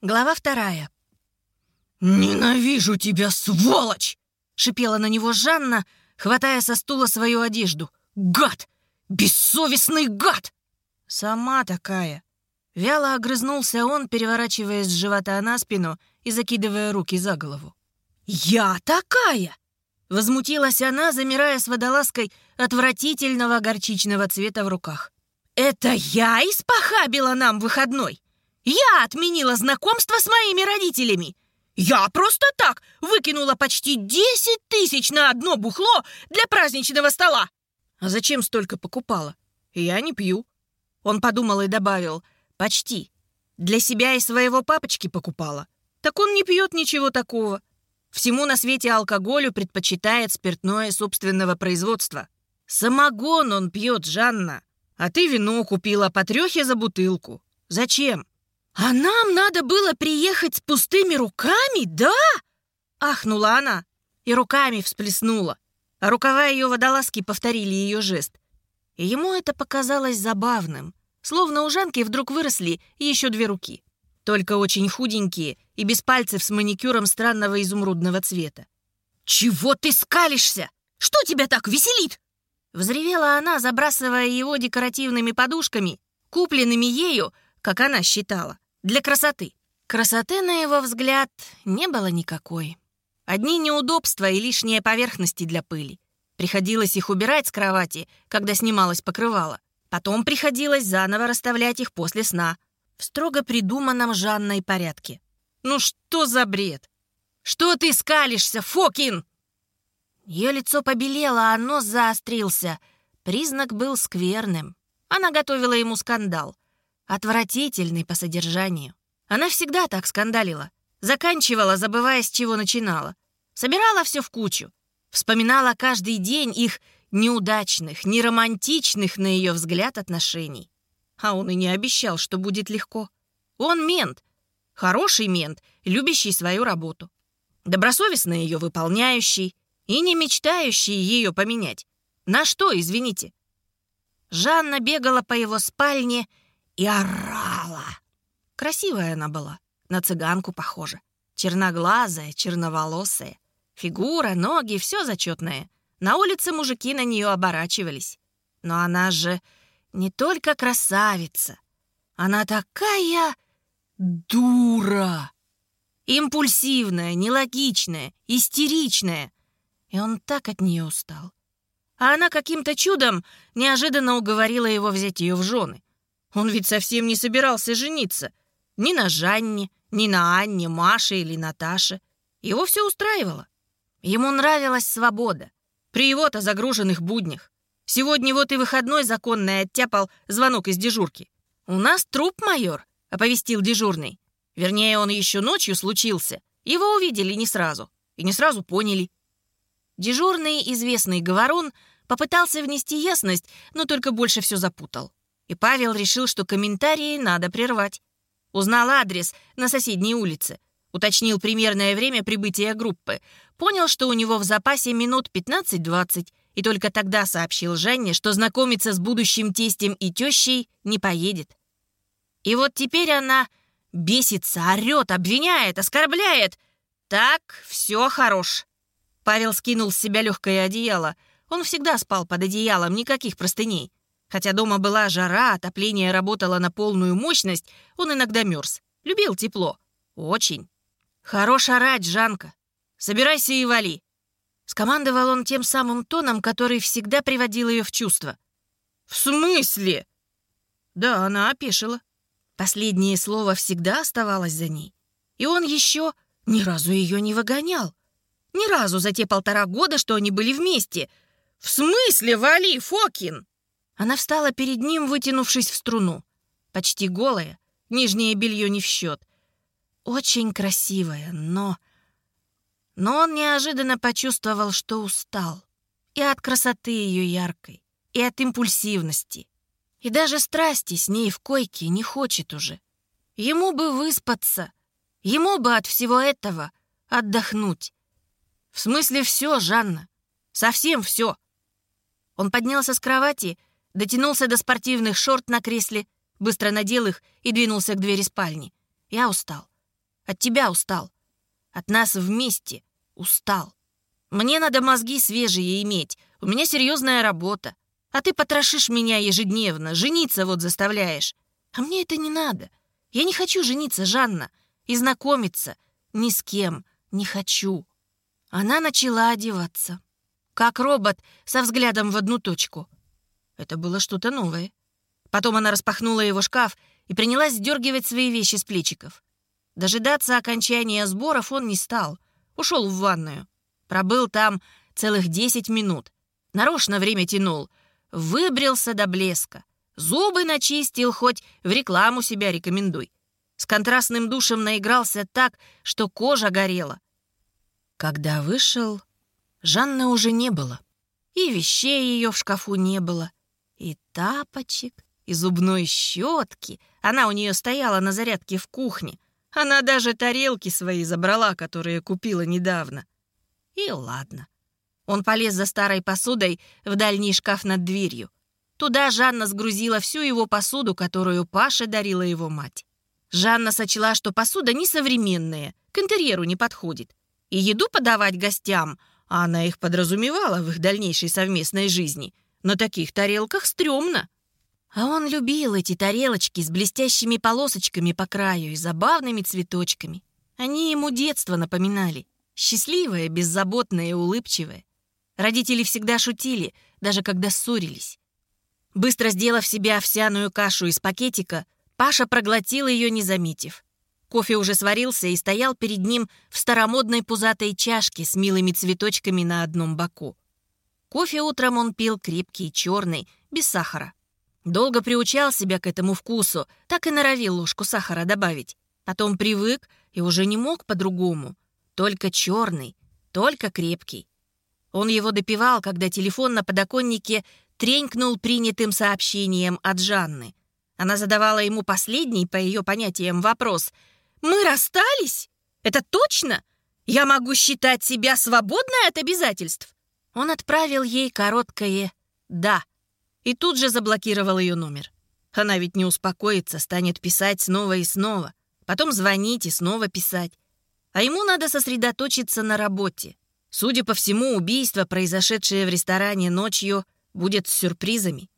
Глава вторая. «Ненавижу тебя, сволочь!» — шипела на него Жанна, хватая со стула свою одежду. «Гад! Бессовестный гад!» «Сама такая!» Вяло огрызнулся он, переворачиваясь с живота на спину и закидывая руки за голову. «Я такая!» Возмутилась она, замирая с водолазкой отвратительного горчичного цвета в руках. «Это я испохабила нам выходной? Я отменила знакомство с моими родителями. Я просто так выкинула почти 10 тысяч на одно бухло для праздничного стола. А зачем столько покупала? Я не пью. Он подумал и добавил. Почти. Для себя и своего папочки покупала. Так он не пьет ничего такого. Всему на свете алкоголю предпочитает спиртное собственного производства. Самогон он пьет, Жанна. А ты вино купила по трехе за бутылку. Зачем? «А нам надо было приехать с пустыми руками, да?» Ахнула она и руками всплеснула. А рукава ее водолазки повторили ее жест. И ему это показалось забавным. Словно у Жанки вдруг выросли еще две руки. Только очень худенькие и без пальцев с маникюром странного изумрудного цвета. «Чего ты скалишься? Что тебя так веселит?» Взревела она, забрасывая его декоративными подушками, купленными ею, как она считала для красоты. Красоты, на его взгляд, не было никакой. Одни неудобства и лишние поверхности для пыли. Приходилось их убирать с кровати, когда снималось покрывало. Потом приходилось заново расставлять их после сна. В строго придуманном Жанной порядке. Ну что за бред? Что ты скалишься, Фокин? Ее лицо побелело, а нос заострился. Признак был скверным. Она готовила ему скандал. Отвратительный по содержанию. Она всегда так скандалила. Заканчивала, забывая, с чего начинала. Собирала все в кучу. Вспоминала каждый день их неудачных, неромантичных, на ее взгляд, отношений. А он и не обещал, что будет легко. Он мент. Хороший мент, любящий свою работу. Добросовестно ее выполняющий и не мечтающий ее поменять. На что, извините? Жанна бегала по его спальне и орала. Красивая она была, на цыганку похожа. Черноглазая, черноволосая. Фигура, ноги, все зачетное. На улице мужики на нее оборачивались. Но она же не только красавица. Она такая дура. Импульсивная, нелогичная, истеричная. И он так от нее устал. А она каким-то чудом неожиданно уговорила его взять ее в жены. Он ведь совсем не собирался жениться. Ни на Жанне, ни на Анне, Маше или Наташе. Его все устраивало. Ему нравилась свобода. При его-то загруженных буднях. Сегодня вот и выходной законный оттяпал звонок из дежурки. «У нас труп, майор», — оповестил дежурный. Вернее, он еще ночью случился. Его увидели не сразу. И не сразу поняли. Дежурный, известный говорун, попытался внести ясность, но только больше все запутал. И Павел решил, что комментарии надо прервать. Узнал адрес на соседней улице. Уточнил примерное время прибытия группы. Понял, что у него в запасе минут 15-20. И только тогда сообщил Жанне, что знакомиться с будущим тестем и тещей не поедет. И вот теперь она бесится, орет, обвиняет, оскорбляет. Так, все хорош. Павел скинул с себя легкое одеяло. Он всегда спал под одеялом, никаких простыней. Хотя дома была жара, отопление работало на полную мощность, он иногда мерз. Любил тепло. Очень. «Хорош орать, Жанка. Собирайся и вали». Скомандовал он тем самым тоном, который всегда приводил ее в чувство. «В смысле?» Да, она опешила. Последнее слово всегда оставалось за ней. И он еще ни разу ее не выгонял. Ни разу за те полтора года, что они были вместе. «В смысле, вали, Фокин?» Она встала перед ним, вытянувшись в струну. Почти голая, нижнее белье не в счет. Очень красивая, но... Но он неожиданно почувствовал, что устал. И от красоты ее яркой, и от импульсивности. И даже страсти с ней в койке не хочет уже. Ему бы выспаться, ему бы от всего этого отдохнуть. В смысле все, Жанна, совсем все. Он поднялся с кровати Дотянулся до спортивных шорт на кресле, быстро надел их и двинулся к двери спальни. Я устал. От тебя устал. От нас вместе устал. Мне надо мозги свежие иметь. У меня серьезная работа. А ты потрошишь меня ежедневно, жениться вот заставляешь. А мне это не надо. Я не хочу жениться, Жанна, и знакомиться. Ни с кем не хочу. Она начала одеваться. Как робот со взглядом в одну точку. Это было что-то новое. Потом она распахнула его шкаф и принялась сдергивать свои вещи с плечиков. Дожидаться окончания сборов он не стал. Ушел в ванную. Пробыл там целых десять минут. Нарочно время тянул. Выбрился до блеска. Зубы начистил, хоть в рекламу себя рекомендуй. С контрастным душем наигрался так, что кожа горела. Когда вышел, Жанны уже не было. И вещей ее в шкафу не было, и тапочек, и зубной щетки. Она у нее стояла на зарядке в кухне. Она даже тарелки свои забрала, которые купила недавно. И ладно. Он полез за старой посудой в дальний шкаф над дверью. Туда Жанна сгрузила всю его посуду, которую Паша дарила его мать. Жанна сочла, что посуда несовременная, к интерьеру не подходит. И еду подавать гостям, а она их подразумевала в их дальнейшей совместной жизни, на таких тарелках стрёмно. А он любил эти тарелочки с блестящими полосочками по краю и забавными цветочками. Они ему детство напоминали. Счастливое, беззаботное и улыбчивое. Родители всегда шутили, даже когда ссорились. Быстро сделав себе овсяную кашу из пакетика, Паша проглотил ее, не заметив. Кофе уже сварился и стоял перед ним в старомодной пузатой чашке с милыми цветочками на одном боку. Кофе утром он пил крепкий, черный, без сахара. Долго приучал себя к этому вкусу, так и норовил ложку сахара добавить. Потом привык и уже не мог по-другому. Только черный, только крепкий. Он его допивал, когда телефон на подоконнике тренькнул принятым сообщением от Жанны. Она задавала ему последний, по ее понятиям, вопрос. «Мы расстались? Это точно? Я могу считать себя свободной от обязательств?» Он отправил ей короткое «да» и тут же заблокировал ее номер. Она ведь не успокоится, станет писать снова и снова, потом звонить и снова писать. А ему надо сосредоточиться на работе. Судя по всему, убийство, произошедшее в ресторане ночью, будет с сюрпризами.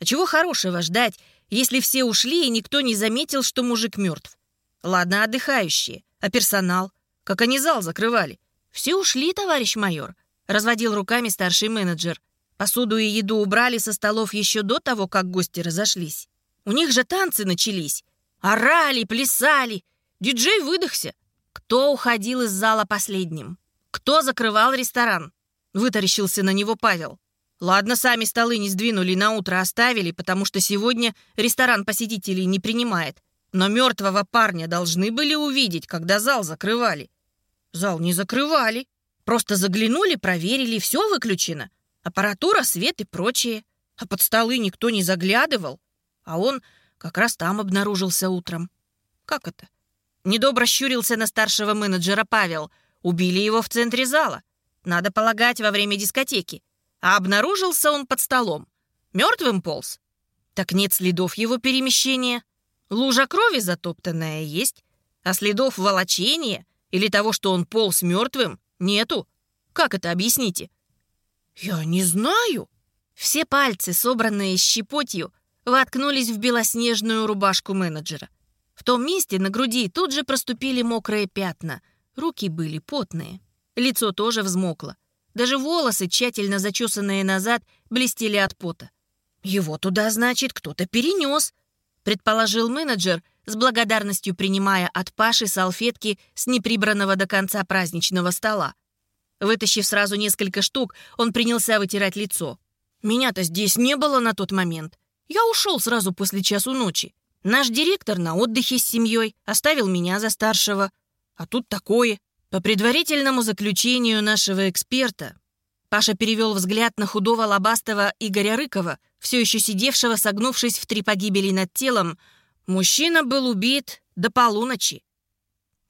А чего хорошего ждать, если все ушли и никто не заметил, что мужик мертв? Ладно, отдыхающие, а персонал? Как они зал закрывали? Все ушли, товарищ майор, разводил руками старший менеджер. Посуду и еду убрали со столов еще до того, как гости разошлись. У них же танцы начались. Орали, плясали. Диджей выдохся. Кто уходил из зала последним? Кто закрывал ресторан? Вытаращился на него Павел. Ладно, сами столы не сдвинули, на утро оставили, потому что сегодня ресторан посетителей не принимает. Но мертвого парня должны были увидеть, когда зал закрывали. Зал не закрывали. Просто заглянули, проверили, все выключено. Аппаратура, свет и прочее. А под столы никто не заглядывал. А он как раз там обнаружился утром. Как это? Недобро щурился на старшего менеджера Павел. Убили его в центре зала. Надо полагать, во время дискотеки. А обнаружился он под столом. Мертвым полз. Так нет следов его перемещения. Лужа крови затоптанная есть. А следов волочения или того, что он полз мертвым, нету. Как это объясните? Я не знаю. Все пальцы, собранные щепотью, воткнулись в белоснежную рубашку менеджера. В том месте на груди тут же проступили мокрые пятна. Руки были потные. Лицо тоже взмокло. Даже волосы, тщательно зачесанные назад, блестели от пота. «Его туда, значит, кто-то перенес», — предположил менеджер, с благодарностью принимая от Паши салфетки с неприбранного до конца праздничного стола. Вытащив сразу несколько штук, он принялся вытирать лицо. «Меня-то здесь не было на тот момент. Я ушел сразу после часу ночи. Наш директор на отдыхе с семьей оставил меня за старшего. А тут такое. По предварительному заключению нашего эксперта, Паша перевел взгляд на худого лобастого Игоря Рыкова, все еще сидевшего, согнувшись в три погибели над телом. Мужчина был убит до полуночи.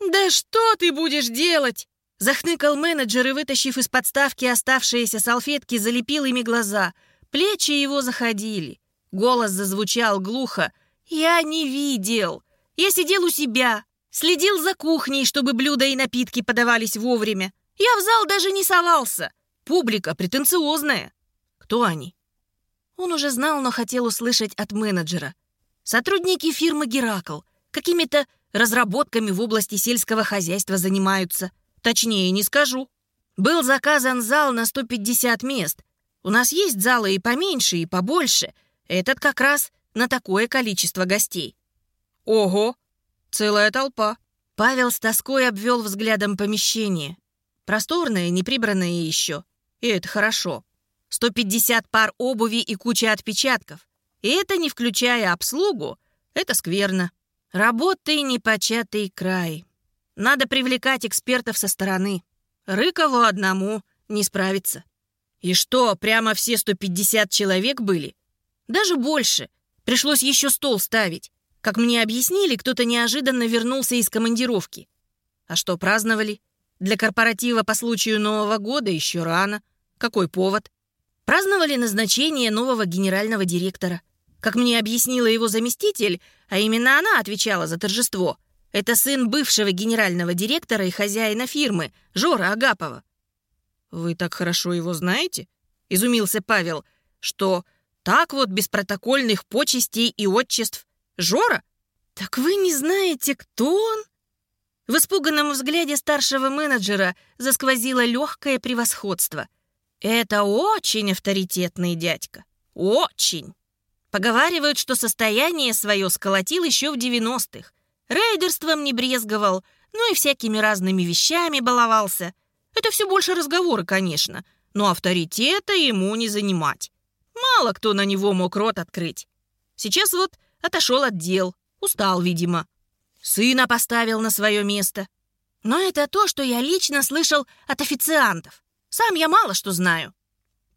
«Да что ты будешь делать?» Захныкал менеджер и, вытащив из подставки оставшиеся салфетки, залепил ими глаза. Плечи его заходили. Голос зазвучал глухо, «Я не видел. Я сидел у себя. Следил за кухней, чтобы блюда и напитки подавались вовремя. Я в зал даже не совался. Публика претенциозная. Кто они? Он уже знал, но хотел услышать от менеджера. Сотрудники фирмы «Геракл» какими-то разработками в области сельского хозяйства занимаются. Точнее, не скажу. Был заказан зал на 150 мест. У нас есть залы и поменьше, и побольше. Этот как раз на такое количество гостей. Ого, целая толпа. Павел с тоской обвел взглядом помещение. Просторное, неприбранное еще. И это хорошо. 150 пар обуви и куча отпечатков. И это не включая обслугу. Это скверно. Работы непочатый край. Надо привлекать экспертов со стороны. Рыкову одному не справиться. И что, прямо все 150 человек были? Даже больше. Пришлось еще стол ставить. Как мне объяснили, кто-то неожиданно вернулся из командировки. А что, праздновали? Для корпоратива по случаю Нового года еще рано. Какой повод? Праздновали назначение нового генерального директора. Как мне объяснила его заместитель, а именно она отвечала за торжество, это сын бывшего генерального директора и хозяина фирмы, Жора Агапова. «Вы так хорошо его знаете?» — изумился Павел. «Что, так вот, без протокольных почестей и отчеств? Жора? Так вы не знаете, кто он?» В испуганном взгляде старшего менеджера засквозило легкое превосходство. «Это очень авторитетный дядька. Очень!» Поговаривают, что состояние свое сколотил еще в 90-х. Рейдерством не брезговал, ну и всякими разными вещами баловался. Это все больше разговоры, конечно, но авторитета ему не занимать. Мало кто на него мог рот открыть. Сейчас вот отошел от дел, устал, видимо. Сына поставил на свое место. Но это то, что я лично слышал от официантов. Сам я мало что знаю.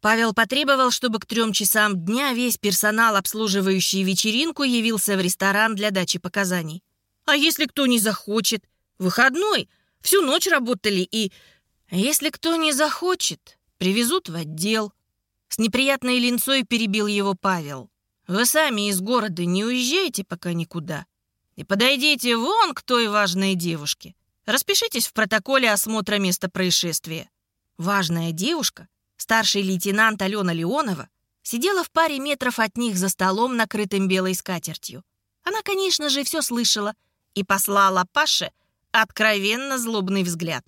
Павел потребовал, чтобы к трем часам дня весь персонал, обслуживающий вечеринку, явился в ресторан для дачи показаний. А если кто не захочет? Выходной. Всю ночь работали и... А если кто не захочет, привезут в отдел. С неприятной линцой перебил его Павел. Вы сами из города не уезжайте пока никуда. И подойдите вон к той важной девушке. Распишитесь в протоколе осмотра места происшествия. Важная девушка, старший лейтенант Алена Леонова, сидела в паре метров от них за столом, накрытым белой скатертью. Она, конечно же, все слышала и послала Паше откровенно злобный взгляд.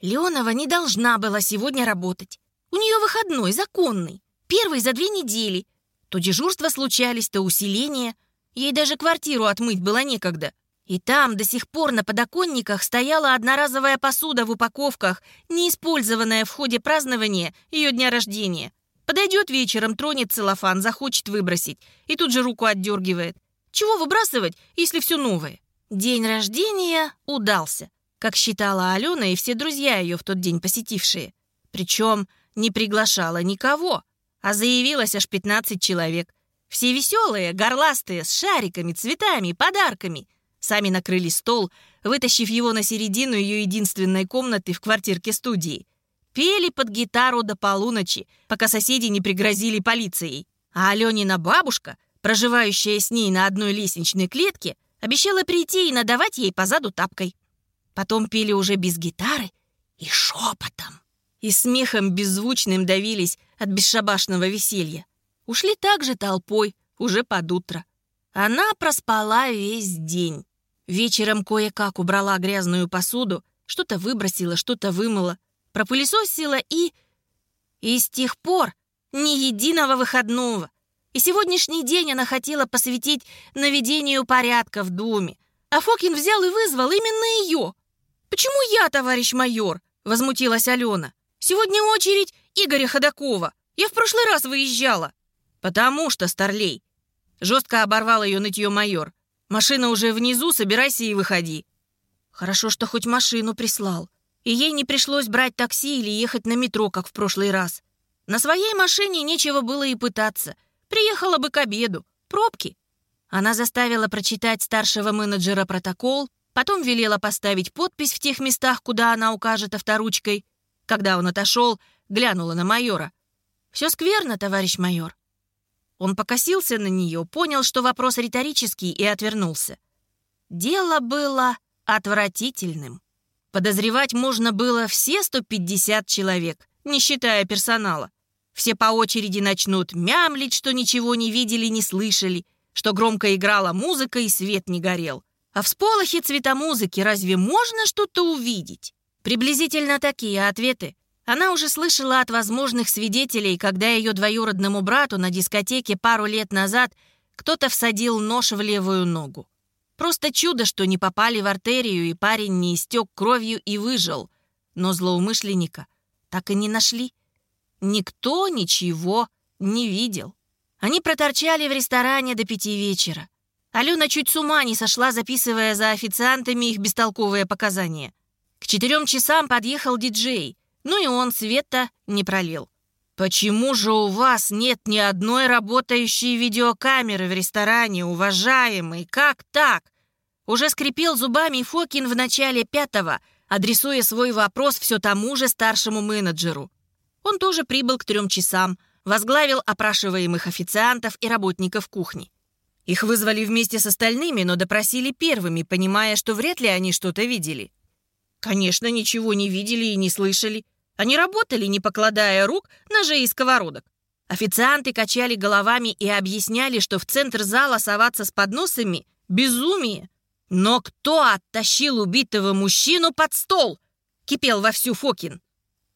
Леонова не должна была сегодня работать. У нее выходной, законный, первый за две недели. То дежурства случались, то усиление — Ей даже квартиру отмыть было некогда. И там до сих пор на подоконниках стояла одноразовая посуда в упаковках, не использованная в ходе празднования ее дня рождения. Подойдет вечером, тронет целлофан, захочет выбросить, и тут же руку отдергивает. Чего выбрасывать, если все новое? День рождения удался, как считала Алена и все друзья ее в тот день посетившие. Причем не приглашала никого, а заявилось аж 15 человек – все веселые, горластые, с шариками, цветами, подарками. Сами накрыли стол, вытащив его на середину ее единственной комнаты в квартирке студии. Пели под гитару до полуночи, пока соседи не пригрозили полицией. А Аленина бабушка, проживающая с ней на одной лестничной клетке, обещала прийти и надавать ей по заду тапкой. Потом пели уже без гитары и шепотом. И смехом беззвучным давились от бесшабашного веселья. Ушли также толпой, уже под утро. Она проспала весь день. Вечером кое-как убрала грязную посуду, что-то выбросила, что-то вымыла, пропылесосила и... И с тех пор ни единого выходного. И сегодняшний день она хотела посвятить наведению порядка в доме. А Фокин взял и вызвал именно ее. «Почему я, товарищ майор?» — возмутилась Алена. «Сегодня очередь Игоря Ходакова. Я в прошлый раз выезжала». «Потому что, Старлей!» Жестко оборвал ее нытье майор. «Машина уже внизу, собирайся и выходи». Хорошо, что хоть машину прислал. И ей не пришлось брать такси или ехать на метро, как в прошлый раз. На своей машине нечего было и пытаться. Приехала бы к обеду. Пробки. Она заставила прочитать старшего менеджера протокол, потом велела поставить подпись в тех местах, куда она укажет авторучкой. Когда он отошел, глянула на майора. «Все скверно, товарищ майор. Он покосился на нее, понял, что вопрос риторический, и отвернулся. Дело было отвратительным. Подозревать можно было все 150 человек, не считая персонала. Все по очереди начнут мямлить, что ничего не видели, не слышали, что громко играла музыка и свет не горел. А в сполохе цвета музыки разве можно что-то увидеть? Приблизительно такие ответы она уже слышала от возможных свидетелей, когда ее двоюродному брату на дискотеке пару лет назад кто-то всадил нож в левую ногу. Просто чудо, что не попали в артерию, и парень не истек кровью и выжил. Но злоумышленника так и не нашли. Никто ничего не видел. Они проторчали в ресторане до пяти вечера. Алена чуть с ума не сошла, записывая за официантами их бестолковые показания. К четырем часам подъехал диджей, ну и он света не пролил. «Почему же у вас нет ни одной работающей видеокамеры в ресторане, уважаемый? Как так?» Уже скрипел зубами Фокин в начале пятого, адресуя свой вопрос все тому же старшему менеджеру. Он тоже прибыл к трем часам, возглавил опрашиваемых официантов и работников кухни. Их вызвали вместе с остальными, но допросили первыми, понимая, что вряд ли они что-то видели. Конечно, ничего не видели и не слышали. Они работали, не покладая рук, ножей и сковородок. Официанты качали головами и объясняли, что в центр зала соваться с подносами — безумие. Но кто оттащил убитого мужчину под стол? Кипел вовсю Фокин.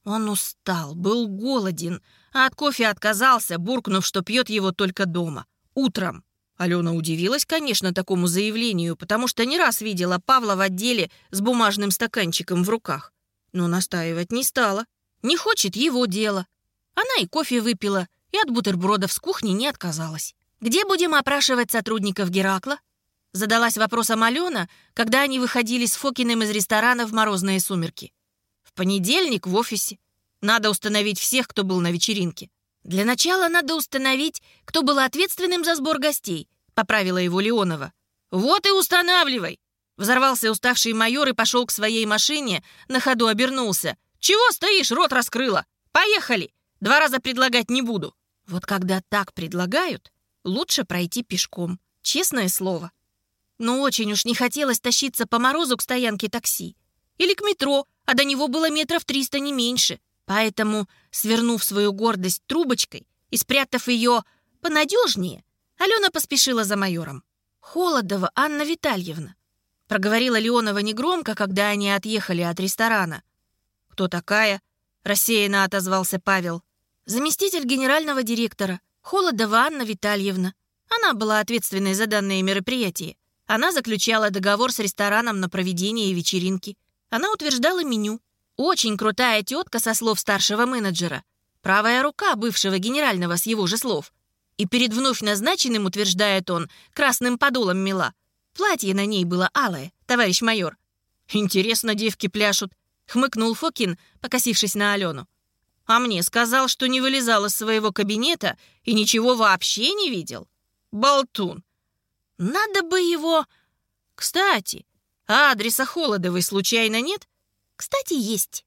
Он устал, был голоден, а от кофе отказался, буркнув, что пьет его только дома, утром. Алена удивилась, конечно, такому заявлению, потому что не раз видела Павла в отделе с бумажным стаканчиком в руках. Но настаивать не стала. Не хочет его дело. Она и кофе выпила, и от бутербродов с кухни не отказалась. «Где будем опрашивать сотрудников Геракла?» Задалась вопросом Алена, когда они выходили с Фокиным из ресторана в морозные сумерки понедельник в офисе. Надо установить всех, кто был на вечеринке. Для начала надо установить, кто был ответственным за сбор гостей, поправила его Леонова. Вот и устанавливай. Взорвался уставший майор и пошел к своей машине, на ходу обернулся. «Чего стоишь, рот раскрыла? Поехали! Два раза предлагать не буду». Вот когда так предлагают, лучше пройти пешком, честное слово. Но очень уж не хотелось тащиться по морозу к стоянке такси. Или к метро, а до него было метров триста не меньше. Поэтому, свернув свою гордость трубочкой и спрятав ее понадежнее, Алена поспешила за майором. «Холодова Анна Витальевна», — проговорила Леонова негромко, когда они отъехали от ресторана. «Кто такая?» — рассеянно отозвался Павел. «Заместитель генерального директора, Холодова Анна Витальевна. Она была ответственной за данное мероприятие. Она заключала договор с рестораном на проведение вечеринки. Она утверждала меню. Очень крутая тетка со слов старшего менеджера. Правая рука бывшего генерального с его же слов. И перед вновь назначенным, утверждает он, красным подолом мела. Платье на ней было алое, товарищ майор. «Интересно, девки пляшут», — хмыкнул Фокин, покосившись на Алену. «А мне сказал, что не вылезал из своего кабинета и ничего вообще не видел. Болтун. Надо бы его... Кстати, а адреса Холодовой случайно нет? Кстати, есть.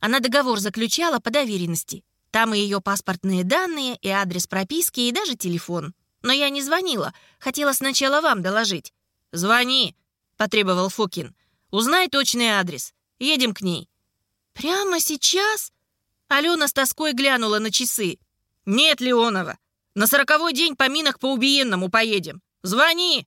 Она договор заключала по доверенности. Там и ее паспортные данные, и адрес прописки, и даже телефон. Но я не звонила. Хотела сначала вам доложить. «Звони», — потребовал Фокин. «Узнай точный адрес. Едем к ней». «Прямо сейчас?» Алена с тоской глянула на часы. «Нет, Леонова. На сороковой день поминок по убиенному поедем. Звони!»